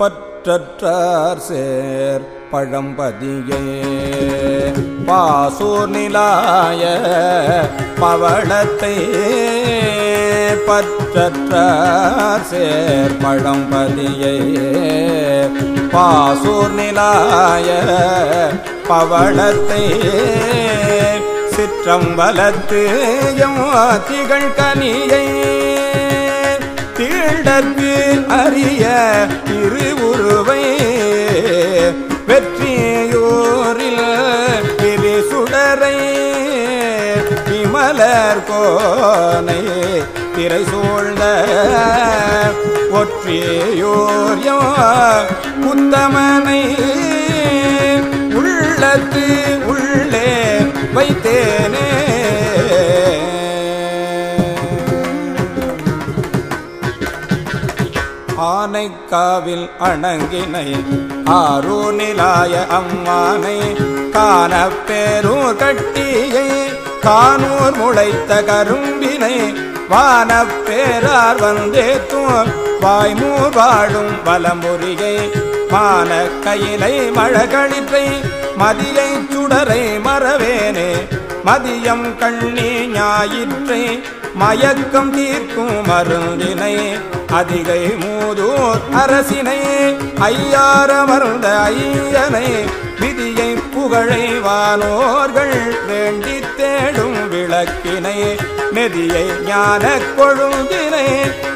பற்றற்றார் சேர் பழம்பதியே. பாசூர் நிலாய பவளத்தை பற்றற்றார் சேர் பழம்பதியை. பாசூர் நிலாய பவளத்தை சிற்றம்பலத்து திகழ் கனியை. தீழற்கு அறிய கோனை திரை சூழ்ந்த ஒற்றியோரியோ புத்தமனை உள்ளத்து உள்ளே வைத்தேனே. ஆனைக்காவில் அணங்கினை ஆரூ நிலாய அம்மானை காண பேரூர் கட்டியை கானூர் முளைத்த கரும்பினை வானப் பேரார் வந்தேத்தும் வாய்மூர் வாழும் வலமுறிகை மான கையிலை மழகழிப்பை மதியை சுடரை மறவேனே. மதியம் கண்ணி ஞாயிற்றை மயக்கம் தீர்க்கும் மருந்தினை அதிகை மூதூர் அரசினை ஐயாரமர்ந்த ஐயனை விதியை புகழை வானோர்கள் வேண்டி தேடும் விளக்கினை நெதியை ஞான கொழுந்தினை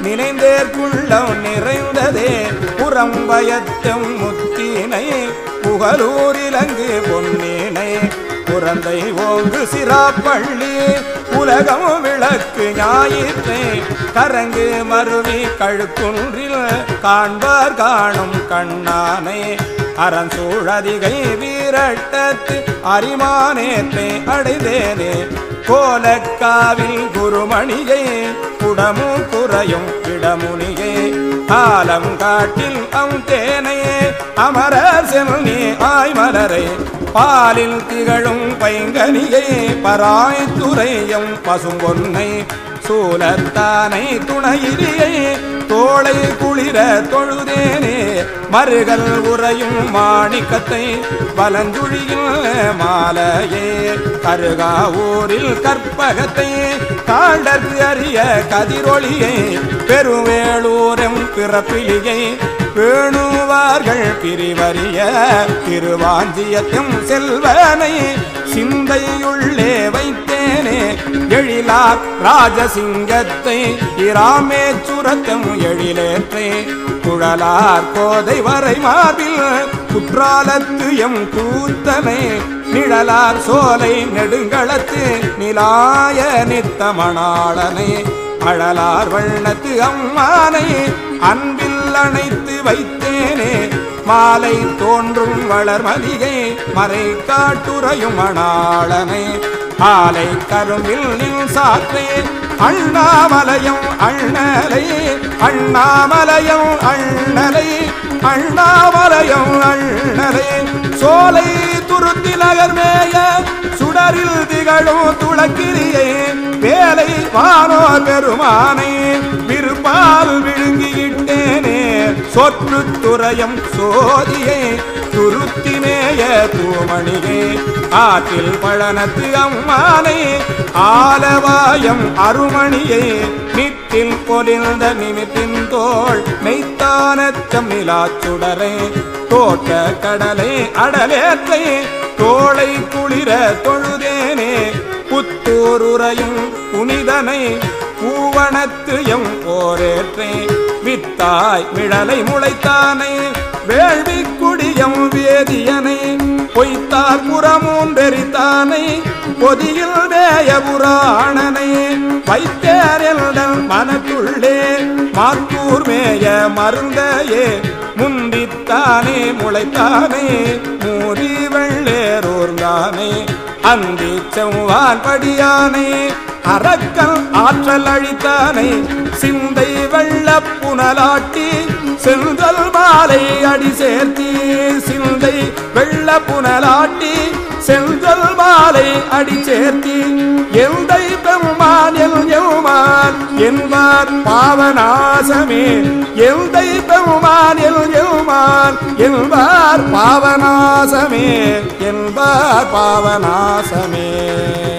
நினைந்தேற்குள்ளம் நிறைந்ததே புறம் பயத்தும் முத்தினை புகழூரிலங்கு பொன்னினை. புறந்தை ஓங்கு சிராப்பள்ளி உலகம் விளக்கு ஞாயிற்றை. கரங்கு மருவி கழுக்குன்றில் காண்பார் காணும் கண்ணானை. அறஞ்சூழதிகை வீரட்டத்து அரிமானேற்றை அடைந்தேனே கோலக்காவில் குருமணியை குடமு குறையும் இடமுனியே. காலம் காட்டில் அம் தேனையே அமரர் செல்னி ஆய்மலரை. பாலில் திகழும் பைங்கனியை பராய்த்துறையும் பசும்பொன்னை சூலத்தானை துணையிரியை தோளை குளிர தொழுதேனே மருகல் உறையும் மாணிக்கத்தை பலஞ்சுழியில் மாலையே. கருகாவூரில் கற்பகத்தை காண்டற்கு அறிய கதிரொளியை. பெருவேளூரம் பிறப்பிலியை வேணுவார்கள் பிரிவறிய திருவாஞ்சியத்தும் செல்வனை. சிந்தையுள்ளே வைத்தேனே எழிலார் ராஜசிங்கத்தை இராமே சுரத்தம் எழிலேற்றே. குழலார் கோதை வரை மார்பில் குற்றாலத்து எம் கூத்தனை. நிழலார் சோலை நெடுங்களத்து நிலாய நித்தமணாளனை. அழலார் வண்ணத்து அம்மானை அன்பில் அணைத்து வைத்தேனே. மாலை தோன்றும் வளர்மதிகை மறை காட்டுரையும் அணாளனை ஆலை கரும்பில் நில் சாற்றேன் அண்ணாமலையும் அண்ணலை அண்ணாமலையும் அண்ணலை அண்ணாமலையும் அண்ணலை. சோலை துருத்தி நகர்மேய சுடரில் திகழும் துளக்கிரியை. வேலை வானோ பெருமானை சொற்று துறையும் சோதியே துருத்திமேய பூமணியே. ஆற்றில் பழனத்து அம்மானே ஆலவாயம் அருமணியே. நித்தில் பொலிந்த நிமித்தின் தோள் மெய்த்தானச்சம் நிலாச்சுடரே. தோட்ட கடலை அடலேற்றை தோளை குளிர தொழுதேனே. புத்தூருரையும் புனிதனை பூவனத்து எம் போரேற்றே வித்தாய் மிழலை முளைத்தானை. வேள்வி குடியம் வேதியனை பொய்த்தார் புறமூன்றெரித்தானை பொதியில் வேய புராணனை வைத்தேரல் மனத்துள்ளே. மாத்தூர் மேய மருந்தையே முந்தித்தானே முளைத்தானே. மூடி வெள்ளேரூர்ந்தானே அந்தி செவ்வான் படியானே. அரக்கன் ஆற்றல் அழித்தானை சிந்தை வெள்ள புனலாட்டி செந்தல் மாலை அடி சேர்த்தி சிந்தை வெள்ள புனலாட்டி செந்தல் மாலை அடி சேர்த்தி எந்தை பெருமான் எல் எவ்மான் என்பார் பாவநாசமே. எந்தை பெருமான் எல் எவ்மான் என்பார் பாவநாசமே. என்பார் பாவநாசமே.